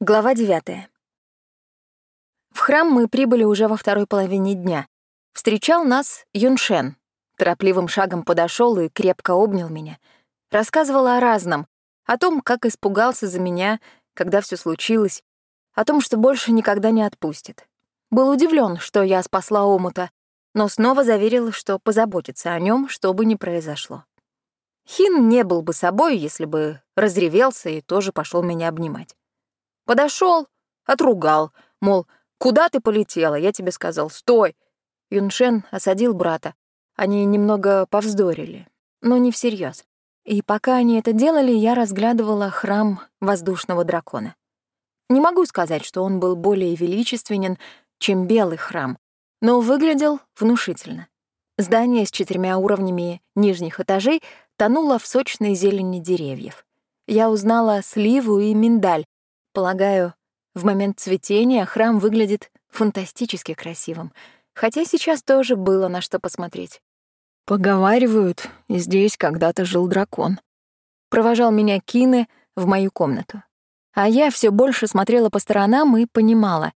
Глава 9. В храм мы прибыли уже во второй половине дня. Встречал нас Юншен. Торопливым шагом подошел и крепко обнял меня. Рассказывал о разном, о том, как испугался за меня, когда все случилось, о том, что больше никогда не отпустит. Был удивлен, что я спасла омута, но снова заверил, что позаботится о нем, что бы ни произошло. Хин не был бы собой, если бы разревелся и тоже пошел меня обнимать. Подошел, отругал, мол, куда ты полетела? Я тебе сказал, стой. Юншен осадил брата. Они немного повздорили, но не всерьез. И пока они это делали, я разглядывала храм воздушного дракона. Не могу сказать, что он был более величественен, чем белый храм, но выглядел внушительно. Здание с четырьмя уровнями нижних этажей тонуло в сочной зелени деревьев. Я узнала сливу и миндаль, Полагаю, в момент цветения храм выглядит фантастически красивым, хотя сейчас тоже было на что посмотреть. Поговаривают, здесь когда-то жил дракон. Провожал меня Кины в мою комнату. А я все больше смотрела по сторонам и понимала,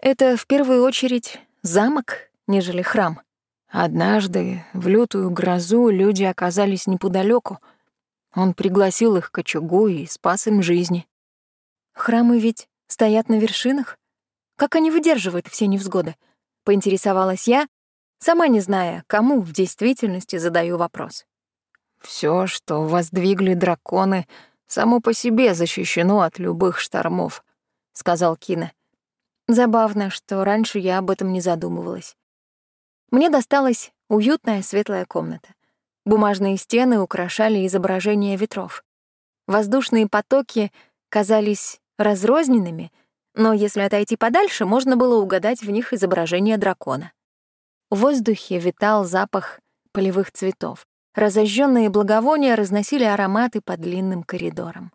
это в первую очередь замок, нежели храм. Однажды в лютую грозу люди оказались неподалеку. Он пригласил их к очагу и спас им жизни. Храмы ведь стоят на вершинах? Как они выдерживают все невзгоды? Поинтересовалась я, сама не зная, кому в действительности задаю вопрос. Все, что воздвигли драконы, само по себе защищено от любых штормов, сказал Кина. Забавно, что раньше я об этом не задумывалась. Мне досталась уютная светлая комната. Бумажные стены украшали изображения ветров. Воздушные потоки казались разрозненными, но если отойти подальше, можно было угадать в них изображение дракона. В воздухе витал запах полевых цветов. Разожженные благовония разносили ароматы по длинным коридорам.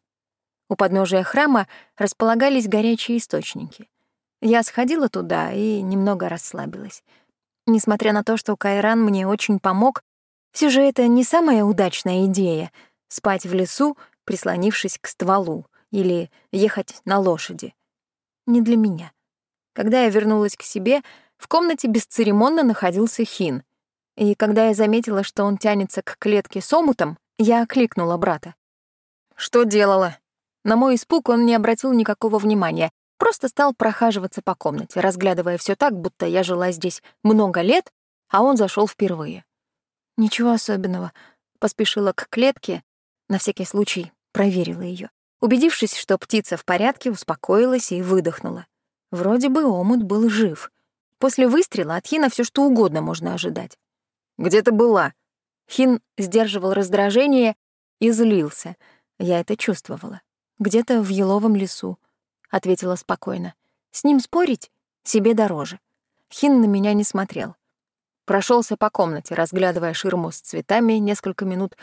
У подножия храма располагались горячие источники. Я сходила туда и немного расслабилась. Несмотря на то, что Кайран мне очень помог, все же это не самая удачная идея — спать в лесу, прислонившись к стволу или ехать на лошади. Не для меня. Когда я вернулась к себе, в комнате бесцеремонно находился Хин. И когда я заметила, что он тянется к клетке с омутом, я окликнула брата. «Что делала?» На мой испуг он не обратил никакого внимания, просто стал прохаживаться по комнате, разглядывая все так, будто я жила здесь много лет, а он зашел впервые. Ничего особенного. Поспешила к клетке, на всякий случай проверила ее. Убедившись, что птица в порядке, успокоилась и выдохнула. Вроде бы омут был жив. После выстрела от Хина все что угодно можно ожидать. «Где ты была?» Хин сдерживал раздражение и злился. Я это чувствовала. «Где-то в еловом лесу», — ответила спокойно. «С ним спорить себе дороже». Хин на меня не смотрел. Прошелся по комнате, разглядывая ширму с цветами несколько минут,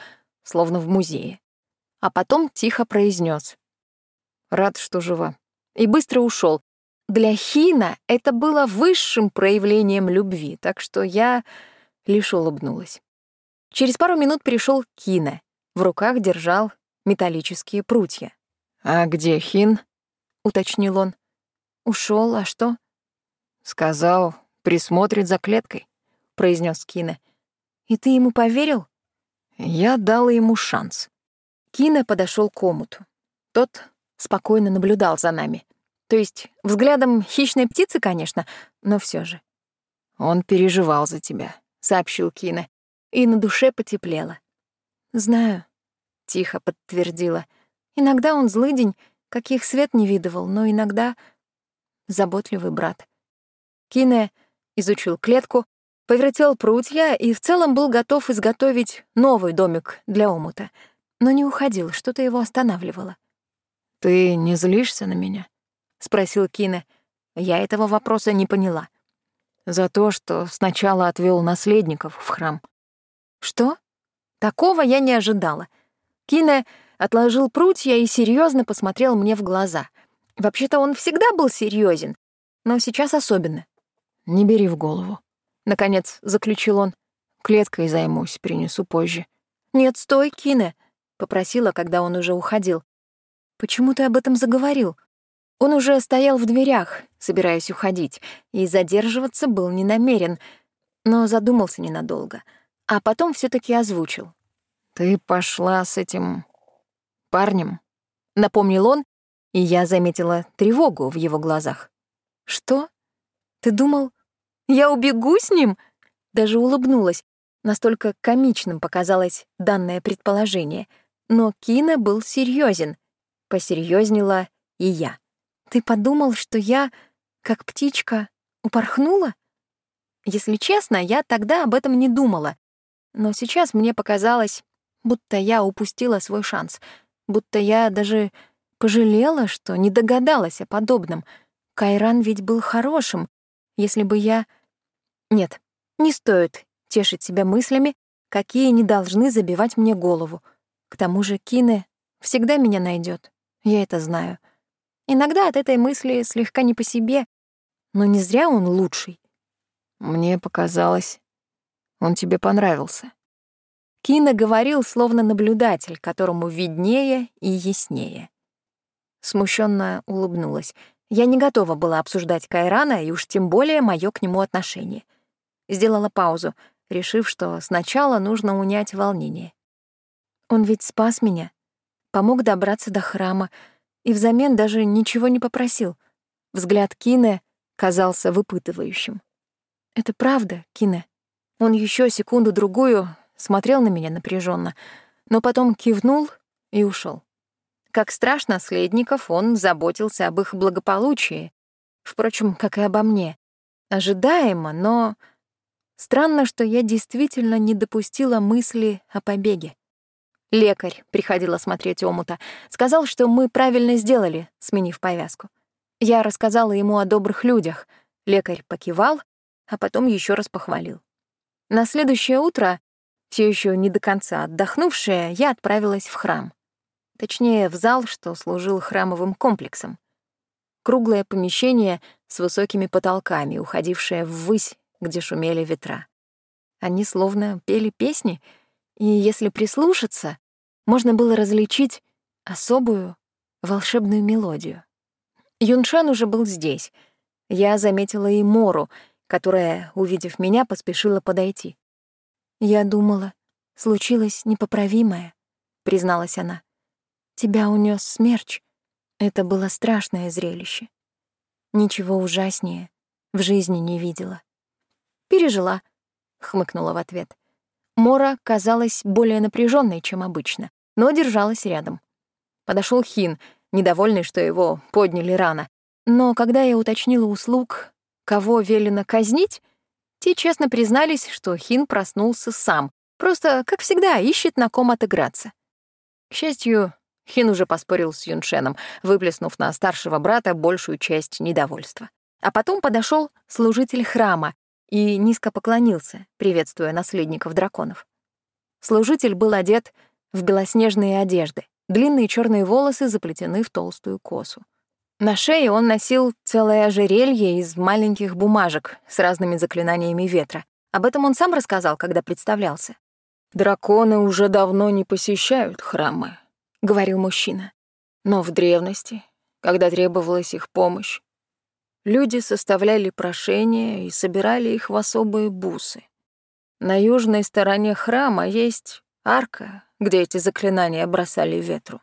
словно в музее а потом тихо произнес: «Рад, что жива». И быстро ушел. Для Хина это было высшим проявлением любви, так что я лишь улыбнулась. Через пару минут пришел Кина. В руках держал металлические прутья. «А где Хин?» — уточнил он. Ушел, а что?» «Сказал, присмотрит за клеткой», — произнес Кина. «И ты ему поверил?» «Я дала ему шанс». Кина подошел к омуту. Тот спокойно наблюдал за нами. То есть взглядом хищной птицы, конечно, но все же. «Он переживал за тебя», — сообщил Кина, и на душе потеплело. «Знаю», — тихо подтвердила. «Иногда он злыдень, каких свет не видывал, но иногда заботливый брат». Кине изучил клетку, повертел прутья и в целом был готов изготовить новый домик для омута — но не уходил, что-то его останавливало. «Ты не злишься на меня?» — спросил Кина. Я этого вопроса не поняла. За то, что сначала отвел наследников в храм. «Что? Такого я не ожидала». Кина отложил прутья и серьезно посмотрел мне в глаза. Вообще-то он всегда был серьезен, но сейчас особенно. «Не бери в голову», — наконец заключил он. «Клеткой займусь, принесу позже». «Нет, стой, Кина», — попросила, когда он уже уходил. «Почему ты об этом заговорил?» Он уже стоял в дверях, собираясь уходить, и задерживаться был не намерен, но задумался ненадолго, а потом все таки озвучил. «Ты пошла с этим парнем?» — напомнил он, и я заметила тревогу в его глазах. «Что? Ты думал, я убегу с ним?» Даже улыбнулась. Настолько комичным показалось данное предположение. Но Кина был серьезен. Посерьезнела и я. «Ты подумал, что я, как птичка, упорхнула?» Если честно, я тогда об этом не думала. Но сейчас мне показалось, будто я упустила свой шанс, будто я даже пожалела, что не догадалась о подобном. Кайран ведь был хорошим. Если бы я... Нет, не стоит тешить себя мыслями, какие не должны забивать мне голову. К тому же Кине всегда меня найдет. Я это знаю. Иногда от этой мысли слегка не по себе, но не зря он лучший. Мне показалось, он тебе понравился. Кина говорил, словно наблюдатель, которому виднее и яснее. Смущенно улыбнулась. Я не готова была обсуждать Кайрана и уж тем более мое к нему отношение. Сделала паузу, решив, что сначала нужно унять волнение. Он ведь спас меня, помог добраться до храма и взамен даже ничего не попросил. Взгляд Кине казался выпытывающим. Это правда, Кине. Он еще секунду-другую смотрел на меня напряженно, но потом кивнул и ушел. Как страж наследников, он заботился об их благополучии, впрочем, как и обо мне. Ожидаемо, но странно, что я действительно не допустила мысли о побеге. Лекарь приходил осмотреть омута, сказал, что мы правильно сделали, сменив повязку. Я рассказала ему о добрых людях. Лекарь покивал, а потом еще раз похвалил. На следующее утро, все еще не до конца отдохнувшая, я отправилась в храм. Точнее, в зал, что служил храмовым комплексом. Круглое помещение с высокими потолками, уходившее ввысь, где шумели ветра. Они словно пели песни, и если прислушаться, можно было различить особую волшебную мелодию. Юншан уже был здесь. Я заметила и Мору, которая, увидев меня, поспешила подойти. «Я думала, случилось непоправимое», — призналась она. Тебя унес смерч. Это было страшное зрелище. Ничего ужаснее в жизни не видела. Пережила, хмыкнула в ответ. Мора казалась более напряженной, чем обычно, но держалась рядом. Подошел Хин, недовольный, что его подняли рано. Но когда я уточнила услуг, кого велено казнить, те честно признались, что Хин проснулся сам, просто, как всегда, ищет на ком отыграться. К счастью, Хин уже поспорил с Юншеном, выплеснув на старшего брата большую часть недовольства. А потом подошел служитель храма и низко поклонился, приветствуя наследников драконов. Служитель был одет в белоснежные одежды, длинные черные волосы заплетены в толстую косу. На шее он носил целое ожерелье из маленьких бумажек с разными заклинаниями ветра. Об этом он сам рассказал, когда представлялся. «Драконы уже давно не посещают храмы», — говорил мужчина. Но в древности, когда требовалась их помощь, люди составляли прошения и собирали их в особые бусы. На южной стороне храма есть арка, где эти заклинания бросали ветру.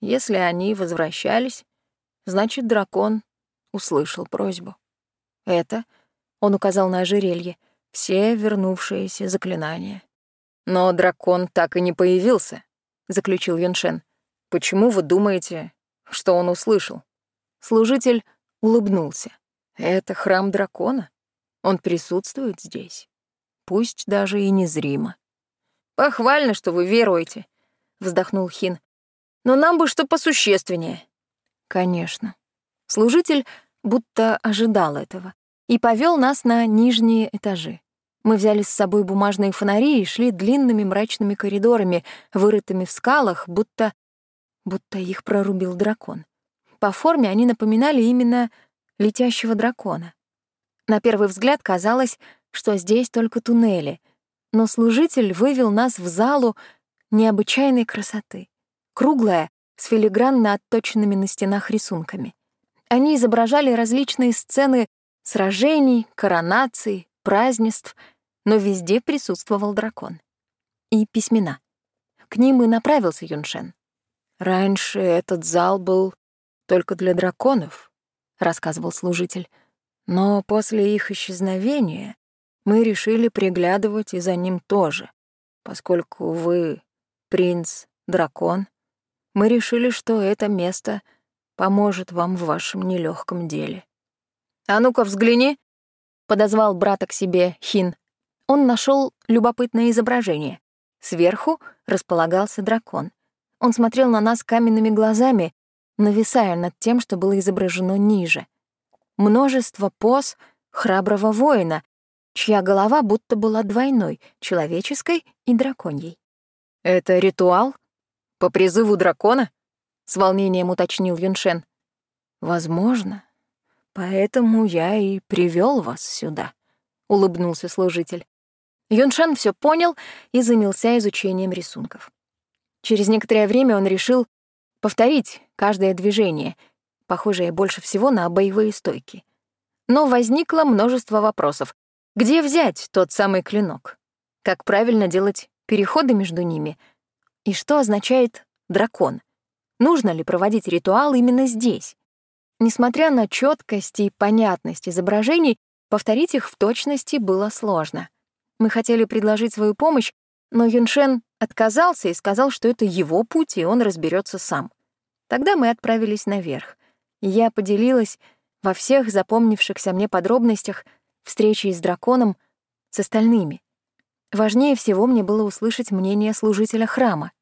Если они возвращались, значит, дракон услышал просьбу. Это, он указал на ожерелье, все вернувшиеся заклинания. Но дракон так и не появился, — заключил Юншен. «Почему вы думаете, что он услышал?» Служитель улыбнулся. «Это храм дракона. Он присутствует здесь. Пусть даже и незримо». «Похвально, что вы веруете», — вздохнул Хин. «Но нам бы что посущественнее». «Конечно». Служитель будто ожидал этого и повел нас на нижние этажи. Мы взяли с собой бумажные фонари и шли длинными мрачными коридорами, вырытыми в скалах, будто... будто их прорубил дракон. По форме они напоминали именно летящего дракона. На первый взгляд казалось, что здесь только туннели, но служитель вывел нас в залу необычайной красоты. Круглая, с филигранно отточенными на стенах рисунками. Они изображали различные сцены сражений, коронаций, празднеств, но везде присутствовал дракон. И письмена. К ним и направился Юншен. «Раньше этот зал был только для драконов», — рассказывал служитель. «Но после их исчезновения мы решили приглядывать и за ним тоже, поскольку вы принц-дракон. Мы решили, что это место поможет вам в вашем нелегком деле». «А ну-ка, взгляни!» — подозвал брата к себе Хин. Он нашел любопытное изображение. Сверху располагался дракон. Он смотрел на нас каменными глазами, нависая над тем, что было изображено ниже. Множество поз храброго воина, чья голова будто была двойной, человеческой и драконьей. «Это ритуал? По призыву дракона?» — с волнением уточнил Юншен. «Возможно. Поэтому я и привел вас сюда», — улыбнулся служитель. Юншен все понял и занялся изучением рисунков. Через некоторое время он решил повторить каждое движение, похожее больше всего на боевые стойки. Но возникло множество вопросов. Где взять тот самый клинок? Как правильно делать переходы между ними? И что означает «дракон»? Нужно ли проводить ритуал именно здесь? Несмотря на четкость и понятность изображений, повторить их в точности было сложно — мы хотели предложить свою помощь, но Юншен отказался и сказал, что это его путь, и он разберется сам. Тогда мы отправились наверх. Я поделилась во всех запомнившихся мне подробностях встречи с драконом с остальными. Важнее всего мне было услышать мнение служителя храма.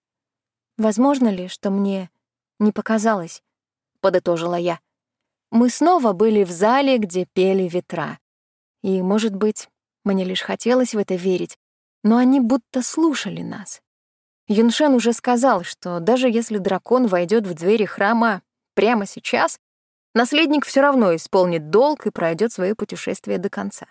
«Возможно ли, что мне не показалось?» — подытожила я. Мы снова были в зале, где пели ветра. И, может быть, мне лишь хотелось в это верить, но они будто слушали нас. Юншен уже сказал, что даже если дракон войдет в двери храма прямо сейчас, наследник все равно исполнит долг и пройдет свое путешествие до конца.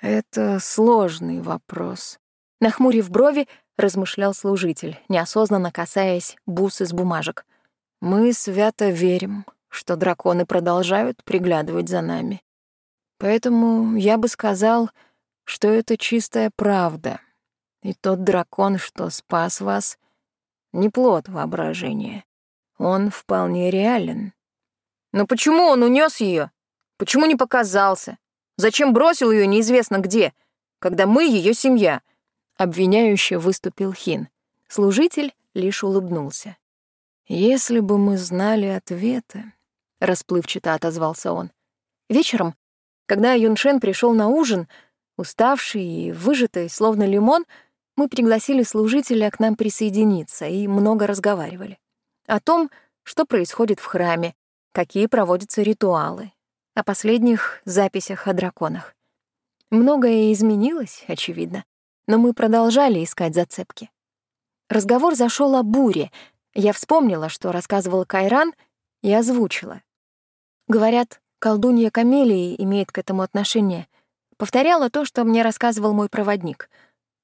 Это сложный вопрос. Нахмурив брови, размышлял служитель, неосознанно касаясь бус из бумажек. Мы свято верим, что драконы продолжают приглядывать за нами. Поэтому я бы сказал, что это чистая правда. И тот дракон, что спас вас, не плод воображения. Он вполне реален. Но почему он унес ее? Почему не показался? Зачем бросил ее неизвестно где, когда мы ее семья? Обвиняюще выступил Хин. Служитель лишь улыбнулся. Если бы мы знали ответы, расплывчато отозвался он. Вечером когда Юншен пришел на ужин, уставший и выжатый, словно лимон, мы пригласили служителя к нам присоединиться и много разговаривали. О том, что происходит в храме, какие проводятся ритуалы, о последних записях о драконах. Многое изменилось, очевидно, но мы продолжали искать зацепки. Разговор зашел о буре. Я вспомнила, что рассказывал Кайран, и озвучила. Говорят, Колдунья Камелии имеет к этому отношение. Повторяла то, что мне рассказывал мой проводник.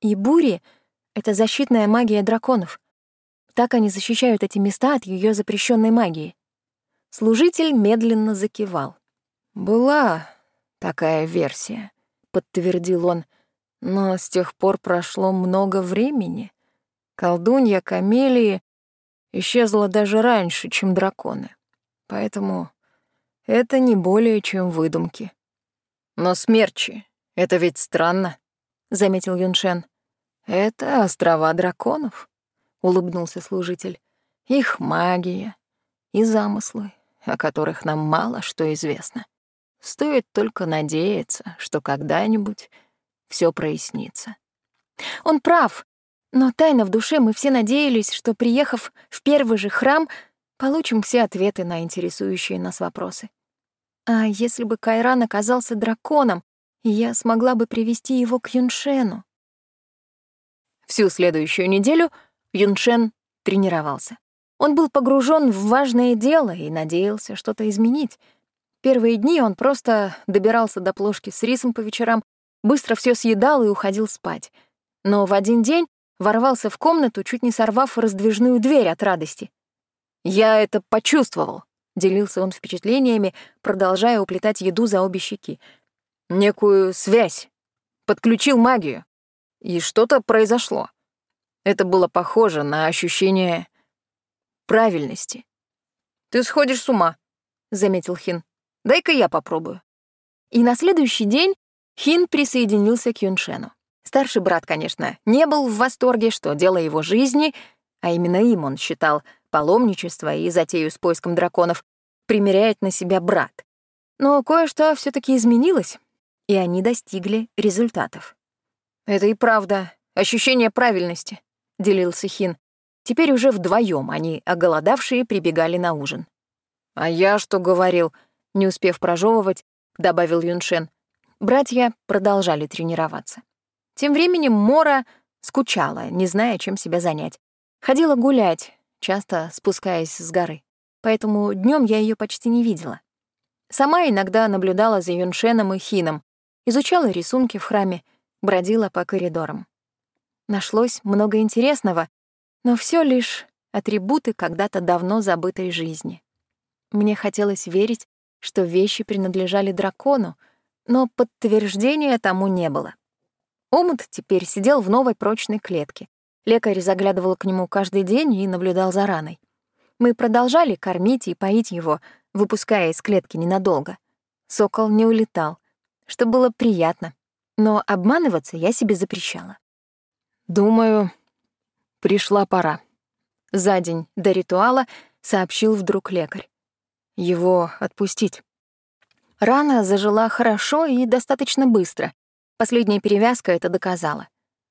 И бури — это защитная магия драконов. Так они защищают эти места от ее запрещенной магии. Служитель медленно закивал. «Была такая версия», — подтвердил он. «Но с тех пор прошло много времени. Колдунья Камелии исчезла даже раньше, чем драконы. Поэтому это не более чем выдумки. Но смерчи — это ведь странно, — заметил Юншен. Это острова драконов, — улыбнулся служитель. Их магия и замыслы, о которых нам мало что известно. Стоит только надеяться, что когда-нибудь все прояснится. Он прав, но тайно в душе мы все надеялись, что, приехав в первый же храм, получим все ответы на интересующие нас вопросы. А если бы Кайран оказался драконом, я смогла бы привести его к Юншену? Всю следующую неделю Юншен тренировался. Он был погружен в важное дело и надеялся что-то изменить. Первые дни он просто добирался до плошки с рисом по вечерам, быстро все съедал и уходил спать. Но в один день ворвался в комнату, чуть не сорвав раздвижную дверь от радости. «Я это почувствовал», Делился он впечатлениями, продолжая уплетать еду за обе щеки. «Некую связь. Подключил магию. И что-то произошло. Это было похоже на ощущение правильности. «Ты сходишь с ума», — заметил Хин. «Дай-ка я попробую». И на следующий день Хин присоединился к Юншену. Старший брат, конечно, не был в восторге, что дело его жизни, а именно им он считал паломничество и затею с поиском драконов, примеряет на себя брат. Но кое-что все таки изменилось, и они достигли результатов. «Это и правда ощущение правильности», — делился Хин. Теперь уже вдвоем они, оголодавшие, прибегали на ужин. «А я что говорил?» — не успев прожевывать, добавил Юншен. Братья продолжали тренироваться. Тем временем Мора скучала, не зная, чем себя занять. Ходила гулять, часто спускаясь с горы. Поэтому днем я ее почти не видела. Сама иногда наблюдала за Юншеном и Хином, изучала рисунки в храме, бродила по коридорам. Нашлось много интересного, но все лишь атрибуты когда-то давно забытой жизни. Мне хотелось верить, что вещи принадлежали дракону, но подтверждения тому не было. Омут теперь сидел в новой прочной клетке. Лекарь заглядывал к нему каждый день и наблюдал за раной. Мы продолжали кормить и поить его, выпуская из клетки ненадолго. Сокол не улетал, что было приятно, но обманываться я себе запрещала. Думаю, Пришла пора. За день до ритуала сообщил вдруг лекарь. Его отпустить. Рана зажила хорошо и достаточно быстро. Последняя перевязка это доказала.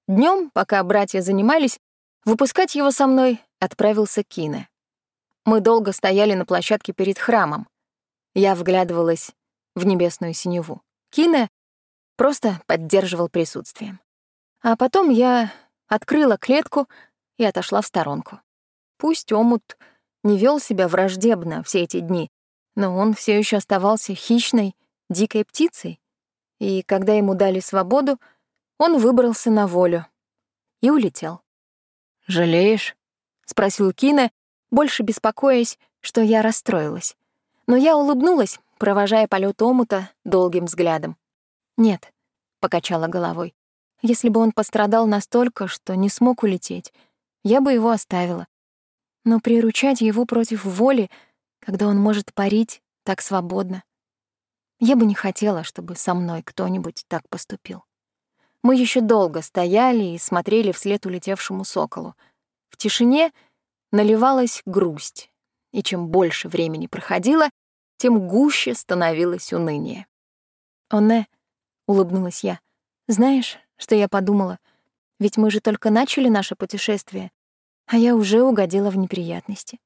Днем, пока братья занимались, выпускать его со мной отправился Кине. Мы долго стояли на площадке перед храмом. Я вглядывалась в небесную синеву. Кине просто поддерживал присутствием. А потом я открыла клетку, и отошла в сторонку. Пусть омут не вел себя враждебно все эти дни, но он все еще оставался хищной, дикой птицей, и когда ему дали свободу, он выбрался на волю и улетел. «Жалеешь?» — спросил Кина, больше беспокоясь, что я расстроилась. Но я улыбнулась, провожая полет омута долгим взглядом. «Нет», — покачала головой, — «если бы он пострадал настолько, что не смог улететь, я бы его оставила. Но приручать его против воли, когда он может парить так свободно, я бы не хотела, чтобы со мной кто-нибудь так поступил. Мы еще долго стояли и смотрели вслед улетевшему соколу. В тишине наливалась грусть, и чем больше времени проходило, тем гуще становилось уныние. «Оне», — улыбнулась я, — «знаешь, что я подумала?» Ведь мы же только начали наше путешествие, а я уже угодила в неприятности.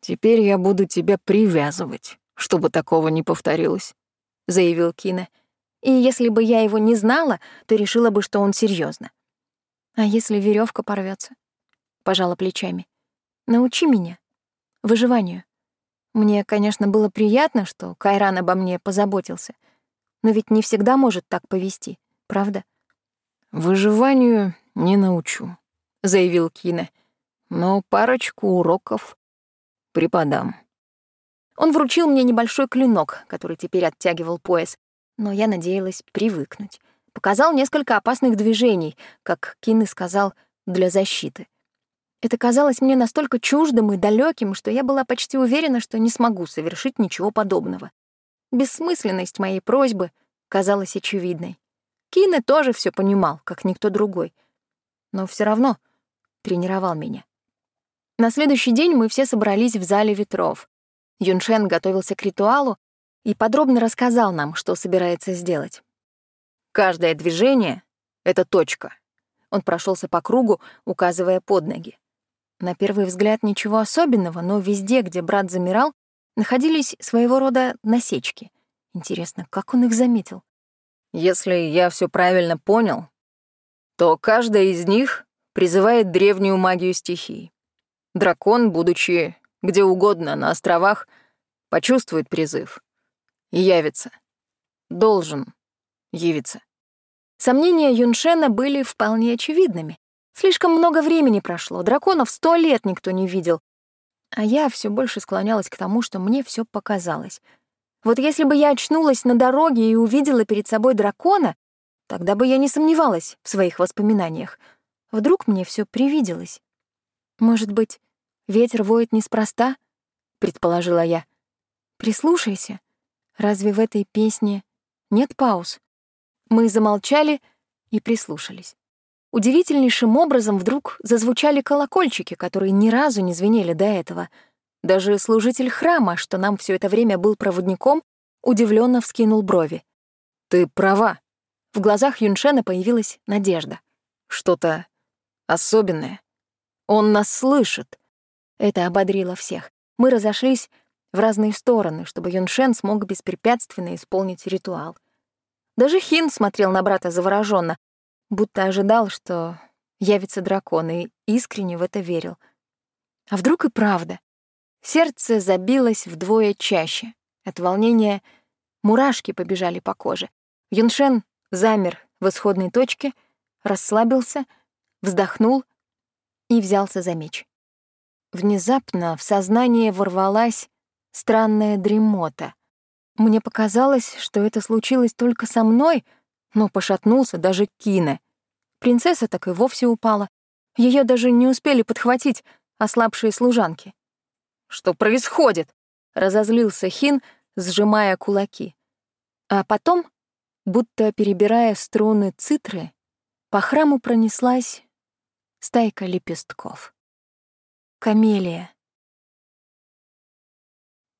«Теперь я буду тебя привязывать, чтобы такого не повторилось», — заявил Кина. «И если бы я его не знала, то решила бы, что он серьезно. А если веревка порвется? Пожала плечами. «Научи меня. Выживанию. Мне, конечно, было приятно, что Кайран обо мне позаботился, но ведь не всегда может так повести, правда?» «Выживанию не научу», — заявил Кина. «Но парочку уроков преподам». Он вручил мне небольшой клинок, который теперь оттягивал пояс, но я надеялась привыкнуть. Показал несколько опасных движений, как Кин сказал, для защиты. Это казалось мне настолько чуждым и далеким, что я была почти уверена, что не смогу совершить ничего подобного. Бессмысленность моей просьбы казалась очевидной. Кине тоже все понимал, как никто другой. Но все равно тренировал меня. На следующий день мы все собрались в зале ветров. Юншен готовился к ритуалу и подробно рассказал нам, что собирается сделать. Каждое движение — это точка. Он прошелся по кругу, указывая под ноги. На первый взгляд ничего особенного, но везде, где брат замирал, находились своего рода насечки. Интересно, как он их заметил? Если я все правильно понял, то каждая из них призывает древнюю магию стихий. Дракон, будучи где угодно на островах, почувствует призыв и явится. Должен явиться. Сомнения Юншена были вполне очевидными. Слишком много времени прошло, драконов сто лет никто не видел. А я все больше склонялась к тому, что мне все показалось. Вот если бы я очнулась на дороге и увидела перед собой дракона, тогда бы я не сомневалась в своих воспоминаниях. Вдруг мне все привиделось. Может быть, ветер воет неспроста? предположила я. Прислушайся. Разве в этой песне нет пауз? Мы замолчали и прислушались. Удивительнейшим образом вдруг зазвучали колокольчики, которые ни разу не звенели до этого. Даже служитель храма, что нам все это время был проводником, удивленно вскинул брови. «Ты права». В глазах Юншена появилась надежда. «Что-то особенное. Он нас слышит». Это ободрило всех. Мы разошлись в разные стороны, чтобы Юншен смог беспрепятственно исполнить ритуал. Даже Хин смотрел на брата завороженно, будто ожидал, что явится дракон, и искренне в это верил. А вдруг и правда? Сердце забилось вдвое чаще. От волнения мурашки побежали по коже. Юншен замер в исходной точке, расслабился, вздохнул и взялся за меч. Внезапно в сознание ворвалась странная дремота. Мне показалось, что это случилось только со мной, но пошатнулся даже Кина. Принцесса так и вовсе упала. Ее даже не успели подхватить ослабшие служанки. «Что происходит?» — разозлился Хин, сжимая кулаки. А потом, будто перебирая струны цитры, по храму пронеслась стайка лепестков. Камелия.